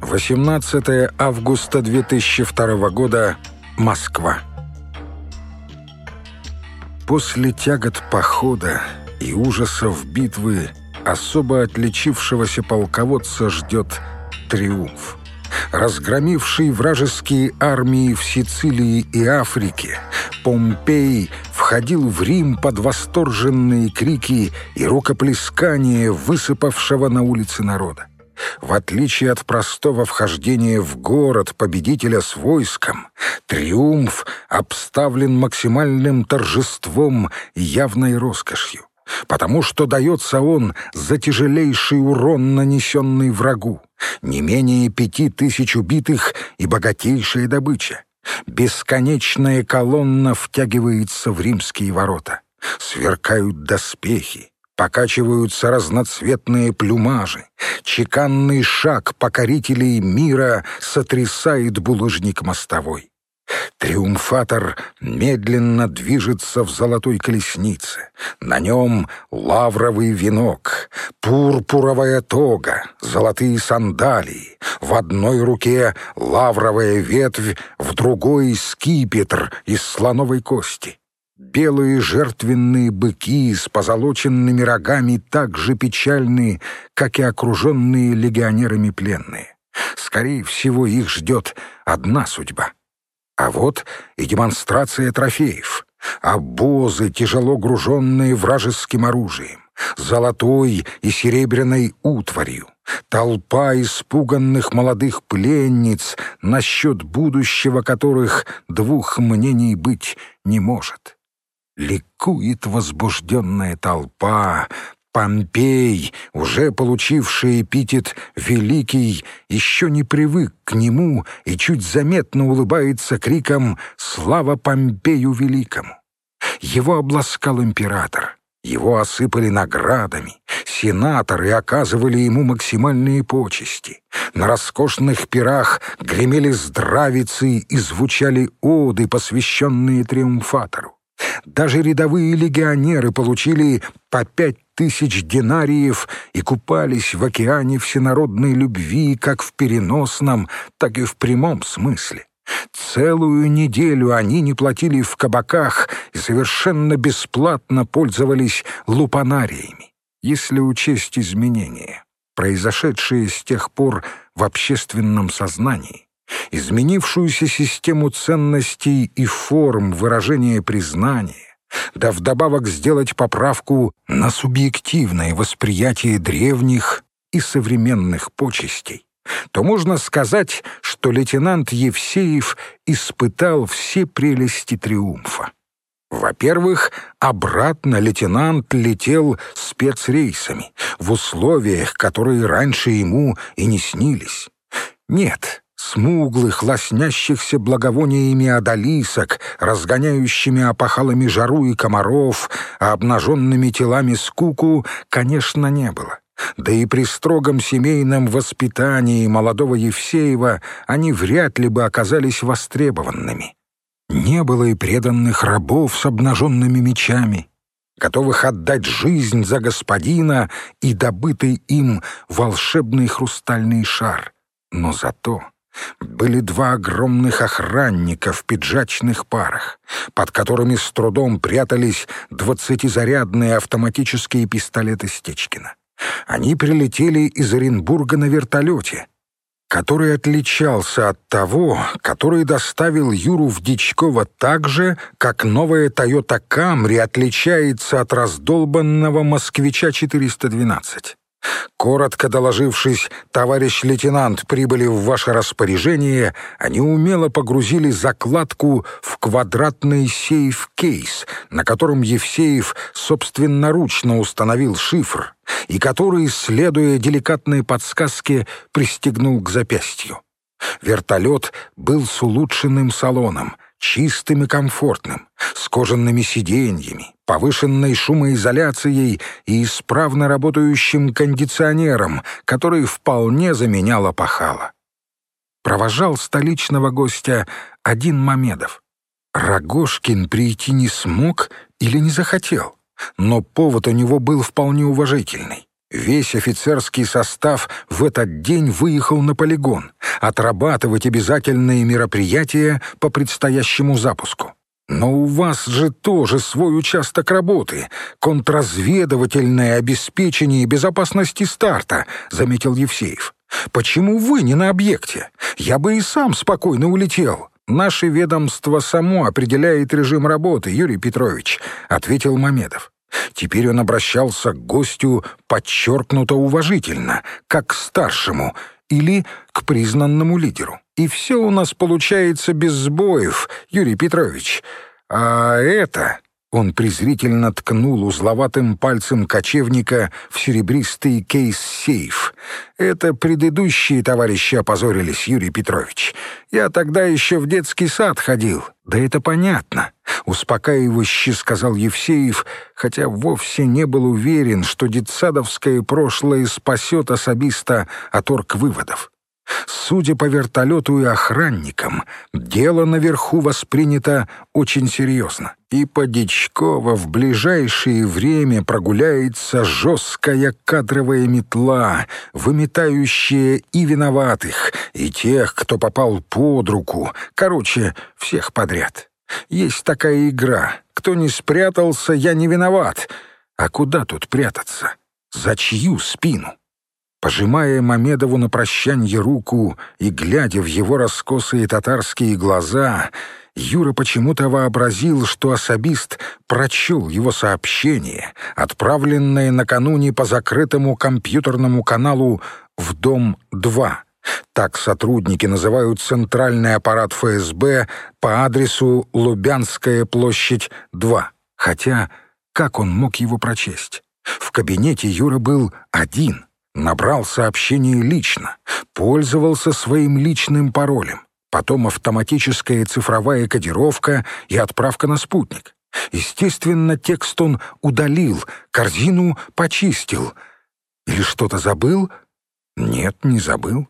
18 августа 2002 года. Москва. После тягот похода и ужасов битвы особо отличившегося полководца ждет триумф. Разгромивший вражеские армии в Сицилии и Африке, Помпей входил в Рим под восторженные крики и рукоплескания высыпавшего на улицы народа. В отличие от простого вхождения в город победителя с войском, триумф обставлен максимальным торжеством и явной роскошью, потому что дается он за тяжелейший урон, нанесенный врагу, не менее пяти тысяч убитых и богатейшая добыча. Бесконечная колонна втягивается в римские ворота. Сверкают доспехи, покачиваются разноцветные плюмажи. Чеканный шаг покорителей мира сотрясает булыжник мостовой. Триумфатор медленно движется в золотой колеснице. На нем лавровый венок, пурпуровая тога, золотые сандалии. В одной руке лавровая ветвь, в другой — скипетр из слоновой кости. Белые жертвенные быки с позолоченными рогами так же печальны, как и окруженные легионерами пленные. Скорее всего, их ждет одна судьба — а вот и демонстрация трофеев. Обозы, тяжело груженные вражеским оружием, золотой и серебряной утварью, толпа испуганных молодых пленниц, насчет будущего которых двух мнений быть не может. Ликует возбужденная толпа, Помпей, уже получивший эпитет «Великий», еще не привык к нему и чуть заметно улыбается криком «Слава Помпею Великому!». Его обласкал император, его осыпали наградами, сенаторы оказывали ему максимальные почести. На роскошных пирах гремели здравицы и звучали оды, посвященные триумфатору. Даже рядовые легионеры получили по пять тысяч динариев и купались в океане всенародной любви как в переносном, так и в прямом смысле. Целую неделю они не платили в кабаках и совершенно бесплатно пользовались лупанариями. Если учесть изменения, произошедшие с тех пор в общественном сознании, изменившуюся систему ценностей и форм выражения признания, да вдобавок сделать поправку на субъективное восприятие древних и современных почестей, то можно сказать, что лейтенант Евсеев испытал все прелести триумфа. Во-первых, обратно лейтенант летел спецрейсами в условиях, которые раньше ему и не снились. Нет, смуглых, лоснящихся благовониями одолисок, разгоняющими опахалами жару и комаров, а обнаженными телами скуку, конечно, не было. Да и при строгом семейном воспитании молодого Евсеева они вряд ли бы оказались востребованными. Не было и преданных рабов с обнаженными мечами, готовых отдать жизнь за господина и добытый им волшебный хрустальный шар. Но зато были два огромных охранника в пиджачных парах, под которыми с трудом прятались двадцатизарядные автоматические пистолеты Стечкина. Они прилетели из Оренбурга на вертолете, который отличался от того, который доставил Юру в Дичково так же, как новая Toyota Camry отличается от раздолбанного «Москвича 412». Коротко доложившись, товарищ лейтенант, прибыли в ваше распоряжение, они умело погрузили закладку в квадратный сейф-кейс, на котором Евсеев собственноручно установил шифр и который, следуя деликатной подсказке, пристегнул к запястью. Вертолет был с улучшенным салоном — чистым и комфортным, с кожаными сиденьями, повышенной шумоизоляцией и исправно работающим кондиционером, который вполне заменял опахало. Провожал столичного гостя один Мамедов. Рогожкин прийти не смог или не захотел, но повод у него был вполне уважительный. Весь офицерский состав в этот день выехал на полигон отрабатывать обязательные мероприятия по предстоящему запуску. Но у вас же тоже свой участок работы, контрразведывательное обеспечение безопасности старта, заметил Евсеев. Почему вы не на объекте? Я бы и сам спокойно улетел. Наше ведомство само определяет режим работы, Юрий Петрович, ответил Мамедов. Теперь он обращался к гостю подчеркнуто уважительно, как к старшему или к признанному лидеру. И все у нас получается без сбоев, Юрий Петрович. А это... Он презрительно ткнул узловатым пальцем кочевника в серебристый кейс-сейф. «Это предыдущие товарищи опозорились, Юрий Петрович. Я тогда еще в детский сад ходил. Да это понятно», — успокаивающе сказал Евсеев, хотя вовсе не был уверен, что детсадовское прошлое спасет особиста от орг-выводов. Судя по вертолету и охранникам, дело наверху воспринято очень серьезно. И по Дичково в ближайшее время прогуляется жесткая кадровая метла, выметающая и виноватых, и тех, кто попал под руку, короче, всех подряд. Есть такая игра «Кто не спрятался, я не виноват». А куда тут прятаться? За чью спину? Пожимая Мамедову на прощанье руку и глядя в его раскосые татарские глаза, Юра почему-то вообразил, что особист прочел его сообщение, отправленное накануне по закрытому компьютерному каналу «В дом-2». Так сотрудники называют центральный аппарат ФСБ по адресу Лубянская площадь, 2. Хотя, как он мог его прочесть? В кабинете Юра был один — набрал сообщение лично, пользовался своим личным паролем, потом автоматическая цифровая кодировка и отправка на спутник. Естественно, текст он удалил, корзину почистил. Или что-то забыл? Нет, не забыл.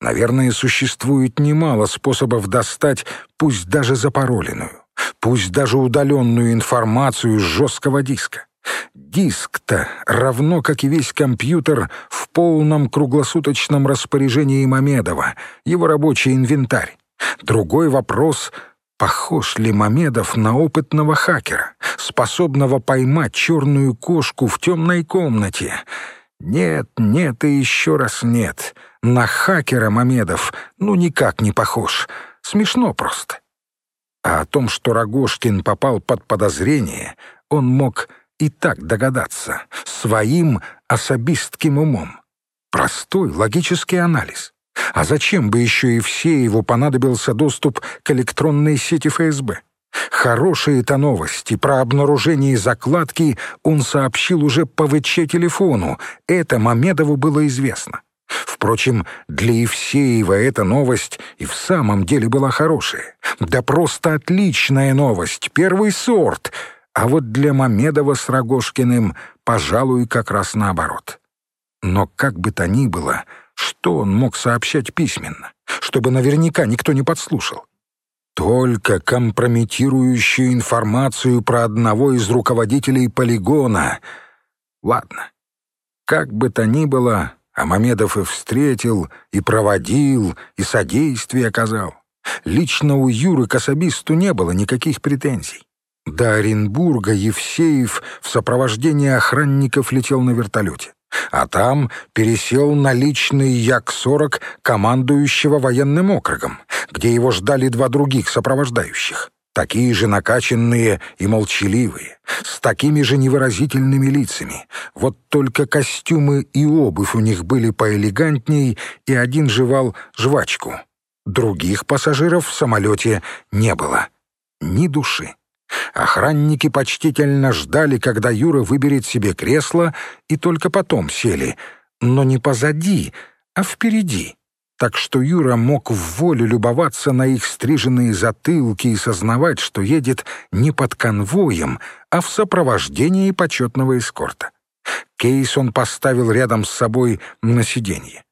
Наверное, существует немало способов достать, пусть даже запароленную, пусть даже удаленную информацию с жесткого диска. Диск-то, равно как и весь компьютер, в полном круглосуточном распоряжении Мамедова, его рабочий инвентарь. Другой вопрос — Похож ли Мамедов на опытного хакера, способного поймать черную кошку в темной комнате? Нет, нет и еще раз нет. На хакера Мамедов ну никак не похож. Смешно просто. А о том, что Рогожкин попал под подозрение, он мог и так догадаться, своим особистским умом. Простой логический анализ. А зачем бы еще и все его понадобился доступ к электронной сети ФСБ? Хорошие-то новости про обнаружение закладки он сообщил уже по ВЧ-телефону. Это Мамедову было известно. Впрочем, для Евсеева эта новость и в самом деле была хорошая. Да просто отличная новость, первый сорт — а вот для Мамедова с Рогожкиным, пожалуй, как раз наоборот. Но как бы то ни было, что он мог сообщать письменно, чтобы наверняка никто не подслушал? Только компрометирующую информацию про одного из руководителей полигона. Ладно, как бы то ни было, а Мамедов и встретил, и проводил, и содействие оказал. Лично у Юры к особисту не было никаких претензий. До Оренбурга Евсеев в сопровождении охранников летел на вертолете, а там пересел на личный Як-40 командующего военным округом, где его ждали два других сопровождающих, такие же накачанные и молчаливые, с такими же невыразительными лицами. Вот только костюмы и обувь у них были поэлегантней, и один жевал жвачку. Других пассажиров в самолете не было. Ни души. Охранники почтительно ждали, когда Юра выберет себе кресло, и только потом сели. Но не позади, а впереди. Так что Юра мог в волю любоваться на их стриженные затылки и сознавать, что едет не под конвоем, а в сопровождении почетного эскорта. Кейс он поставил рядом с собой на сиденье.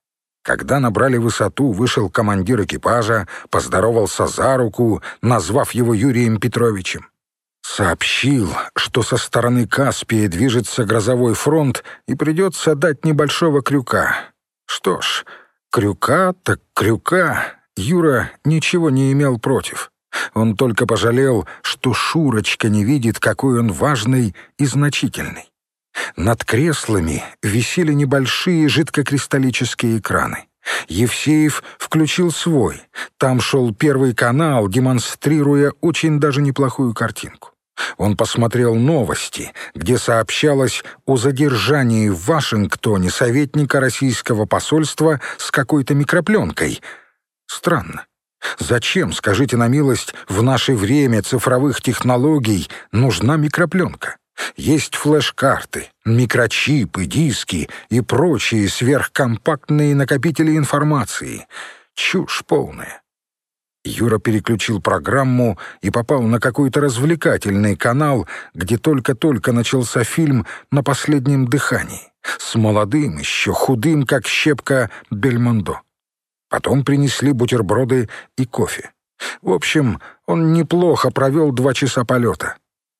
Когда набрали высоту, вышел командир экипажа, поздоровался за руку, назвав его Юрием Петровичем. Сообщил, что со стороны Каспия движется грозовой фронт и придется дать небольшого крюка. Что ж, крюка так крюка. Юра ничего не имел против. Он только пожалел, что Шурочка не видит, какой он важный и значительный. Над креслами висели небольшие жидкокристаллические экраны. Евсеев включил свой. Там шел первый канал, демонстрируя очень даже неплохую картинку. Он посмотрел новости, где сообщалось о задержании в Вашингтоне советника российского посольства с какой-то микропленкой. Странно. Зачем, скажите на милость, в наше время цифровых технологий нужна микропленка? Есть флеш-карты, микрочипы, диски и прочие сверхкомпактные накопители информации. Чушь полная. Юра переключил программу и попал на какой-то развлекательный канал, где только-только начался фильм «На последнем дыхании» с молодым, еще худым, как щепка, Бельмондо. Потом принесли бутерброды и кофе. В общем, он неплохо провел два часа полета.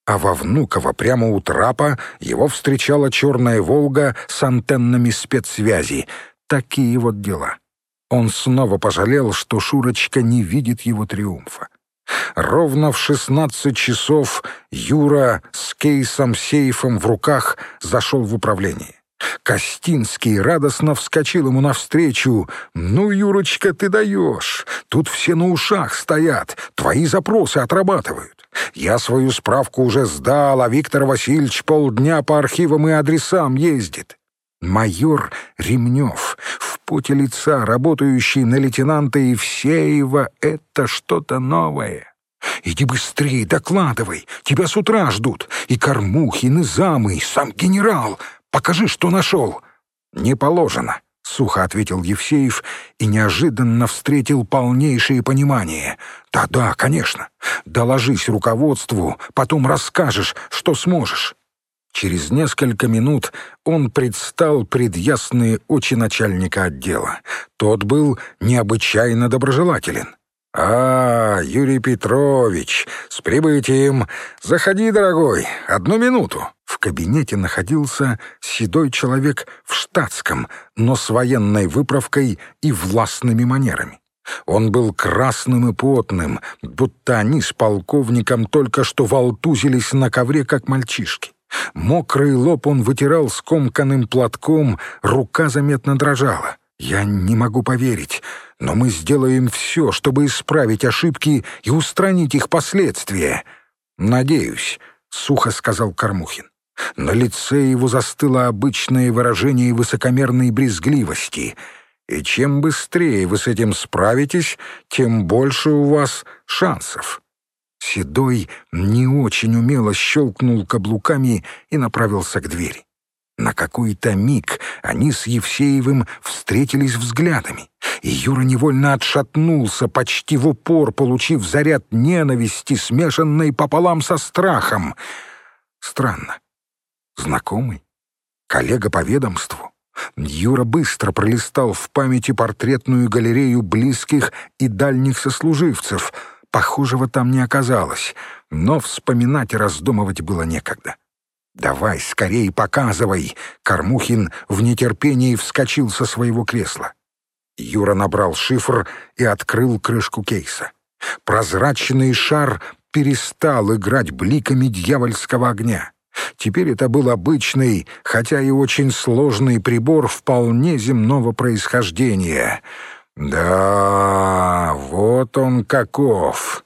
А во Внуково прямо у трапа его встречала черная «Волга» с антеннами спецсвязи. Такие вот дела. Он снова пожалел, что Шурочка не видит его триумфа. Ровно в шестнадцать часов Юра с кейсом-сейфом в руках зашел в управление. Костинский радостно вскочил ему навстречу. «Ну, Юрочка, ты даешь! Тут все на ушах стоят, твои запросы отрабатывают. Я свою справку уже сдал, а Виктор Васильевич полдня по архивам и адресам ездит. Майор Ремнев, в поте лица, работающий на лейтенанта Евсеева, это что-то новое. Иди быстрее, докладывай, тебя с утра ждут. И Кормухин, и замы, и сам генерал. Покажи, что нашел». «Не положено», — сухо ответил Евсеев и неожиданно встретил полнейшее понимание. «Да-да, конечно. Доложись руководству, потом расскажешь, что сможешь». Через несколько минут он предстал пред ясные очи начальника отдела. Тот был необычайно доброжелателен. «А, Юрий Петрович, с прибытием! Заходи, дорогой, одну минуту!» В кабинете находился седой человек в штатском, но с военной выправкой и властными манерами. Он был красным и потным, будто они с полковником только что волтузились на ковре, как мальчишки. Мокрый лоб он вытирал скомканным платком, рука заметно дрожала. «Я не могу поверить, но мы сделаем все, чтобы исправить ошибки и устранить их последствия». «Надеюсь», — сухо сказал Кормухин. На лице его застыло обычное выражение высокомерной брезгливости. «И чем быстрее вы с этим справитесь, тем больше у вас шансов». Седой не очень умело щелкнул каблуками и направился к двери. На какой-то миг они с Евсеевым встретились взглядами, и Юра невольно отшатнулся, почти в упор получив заряд ненависти, смешанной пополам со страхом. Странно. Знакомый? Коллега по ведомству? Юра быстро пролистал в памяти портретную галерею близких и дальних сослуживцев. Похожего там не оказалось, но вспоминать и раздумывать было некогда. «Давай, скорее показывай!» Кормухин в нетерпении вскочил со своего кресла. Юра набрал шифр и открыл крышку кейса. Прозрачный шар перестал играть бликами дьявольского огня. Теперь это был обычный, хотя и очень сложный прибор вполне земного происхождения. Да, вот он каков.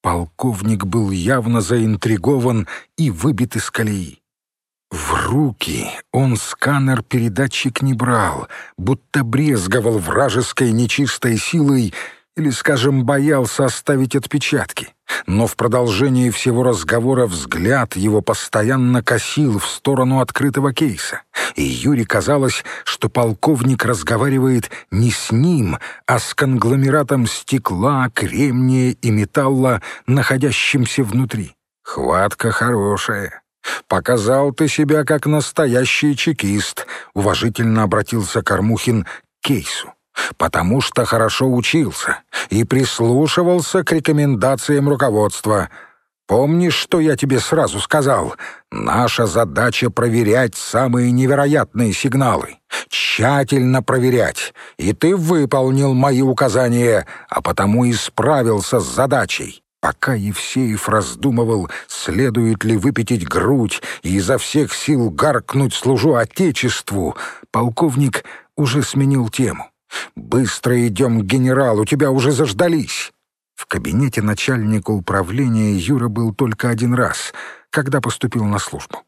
Полковник был явно заинтригован и выбит из колеи. В руки он сканер-передатчик не брал, будто брезговал вражеской нечистой силой или, скажем, боялся оставить отпечатки. Но в продолжении всего разговора взгляд его постоянно косил в сторону открытого кейса, и Юре казалось, что полковник разговаривает не с ним, а с конгломератом стекла, кремния и металла, находящимся внутри. «Хватка хорошая», «Показал ты себя как настоящий чекист», — уважительно обратился Кормухин к кейсу. «Потому что хорошо учился и прислушивался к рекомендациям руководства. Помнишь, что я тебе сразу сказал? Наша задача проверять самые невероятные сигналы. Тщательно проверять. И ты выполнил мои указания, а потому и справился с задачей. Пока Евсеев раздумывал, следует ли выпятить грудь и изо всех сил гаркнуть «служу Отечеству», полковник уже сменил тему. «Быстро идем к генералу, тебя уже заждались». В кабинете начальника управления Юра был только один раз, когда поступил на службу.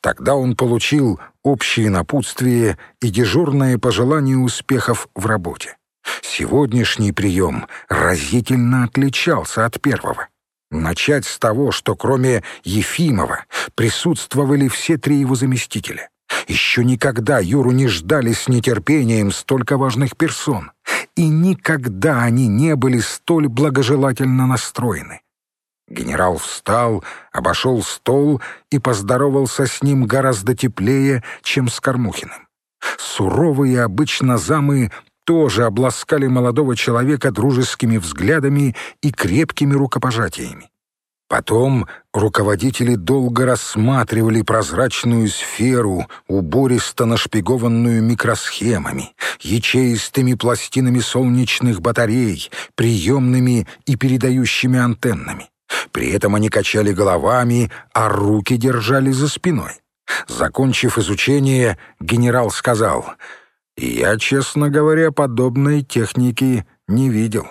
Тогда он получил общее напутствие и дежурное пожелание успехов в работе. Сегодняшний прием разительно отличался от первого. Начать с того, что кроме Ефимова присутствовали все три его заместителя. Еще никогда Юру не ждали с нетерпением столько важных персон, и никогда они не были столь благожелательно настроены. Генерал встал, обошел стол и поздоровался с ним гораздо теплее, чем с Кормухиным. Суровые обычно замы тоже обласкали молодого человека дружескими взглядами и крепкими рукопожатиями. Потом руководители долго рассматривали прозрачную сферу, убористо нашпигованную микросхемами, ячеистыми пластинами солнечных батарей, приемными и передающими антеннами. При этом они качали головами, а руки держали за спиной. Закончив изучение, генерал сказал — я, честно говоря, подобной техники не видел.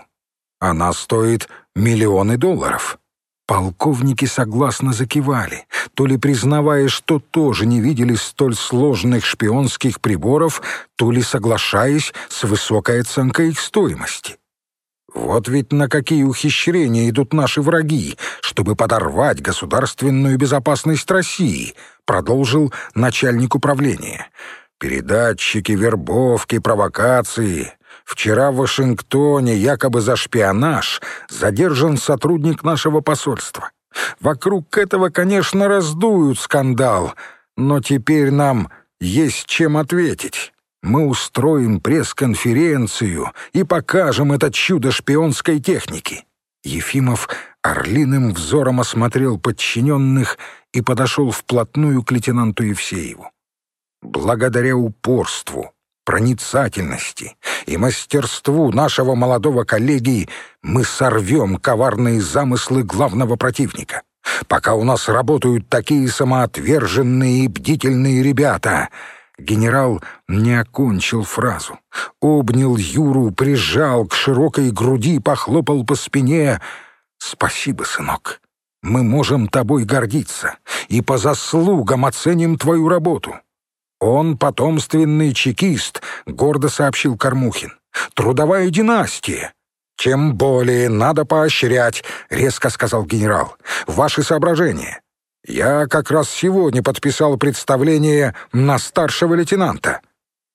Она стоит миллионы долларов. Полковники согласно закивали, то ли признавая, что тоже не видели столь сложных шпионских приборов, то ли соглашаясь с высокой оценкой их стоимости. Вот ведь на какие ухищрения идут наши враги, чтобы подорвать государственную безопасность России, продолжил начальник управления. Передатчики, вербовки, провокации. Вчера в Вашингтоне якобы за шпионаж задержан сотрудник нашего посольства. Вокруг этого, конечно, раздуют скандал, но теперь нам есть чем ответить. Мы устроим пресс-конференцию и покажем это чудо шпионской техники». Ефимов орлиным взором осмотрел подчиненных и подошел вплотную к лейтенанту Евсееву. Благодаря упорству, проницательности и мастерству нашего молодого коллеги мы сорвем коварные замыслы главного противника. Пока у нас работают такие самоотверженные и бдительные ребята, генерал не окончил фразу. Обнял Юру, прижал к широкой груди, похлопал по спине. «Спасибо, сынок. Мы можем тобой гордиться и по заслугам оценим твою работу. «Он потомственный чекист», — гордо сообщил Кормухин. «Трудовая династия». «Тем более надо поощрять», — резко сказал генерал. «Ваши соображения. Я как раз сегодня подписал представление на старшего лейтенанта».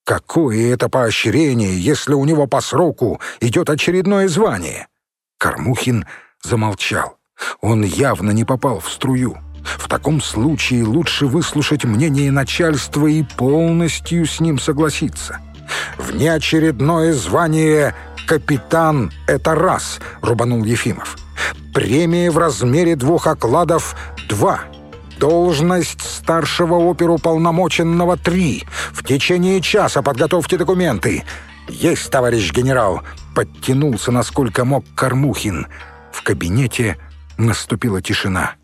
«Какое это поощрение, если у него по сроку идет очередное звание?» Кормухин замолчал. Он явно не попал в струю. В таком случае лучше выслушать мнение начальства и полностью с ним согласиться. «Внеочередное звание «Капитан» — это раз», — рубанул Ефимов. «Премия в размере двух окладов — два». Должность старшего оперуполномоченного — три. В течение часа подготовьте документы. Есть, товарищ генерал. Подтянулся, насколько мог Кормухин. В кабинете наступила тишина.